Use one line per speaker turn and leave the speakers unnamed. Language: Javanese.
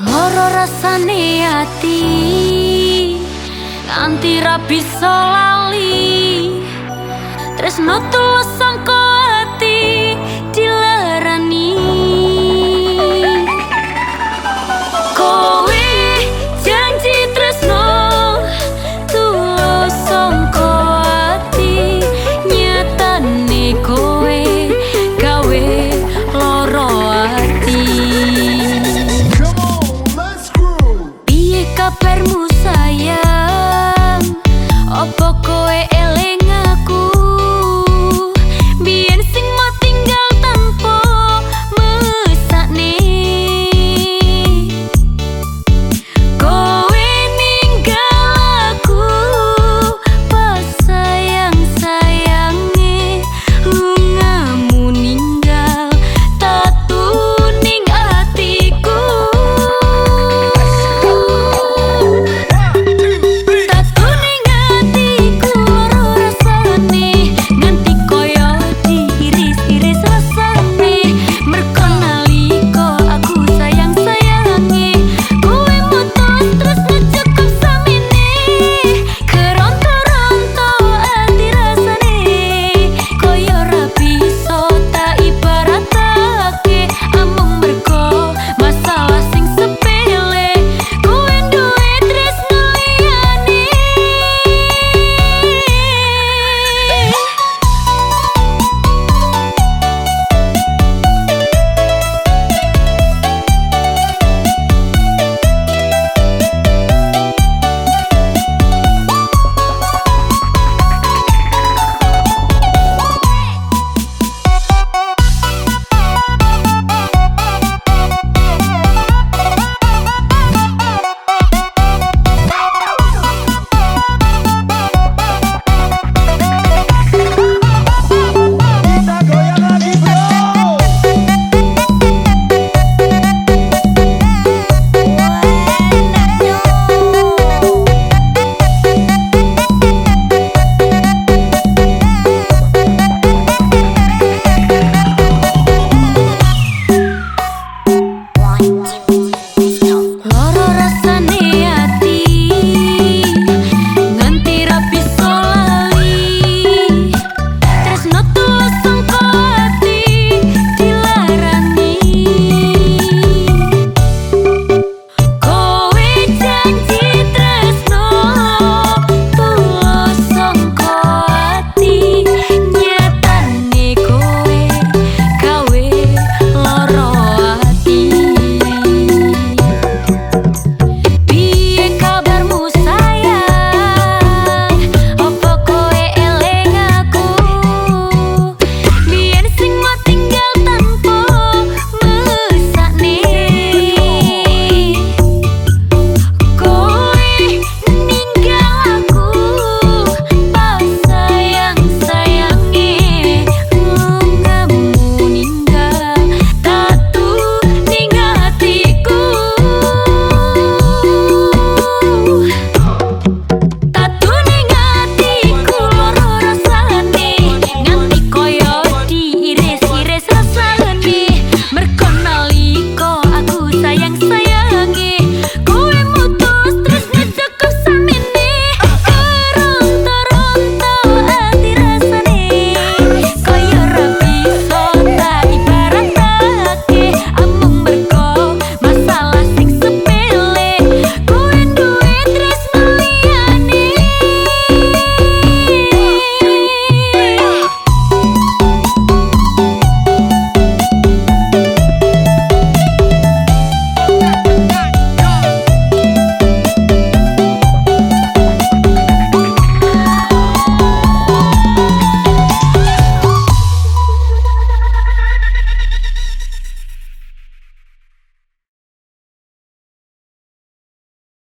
Loro rasane ati Nganti bisa lali. Tresno tulus sangko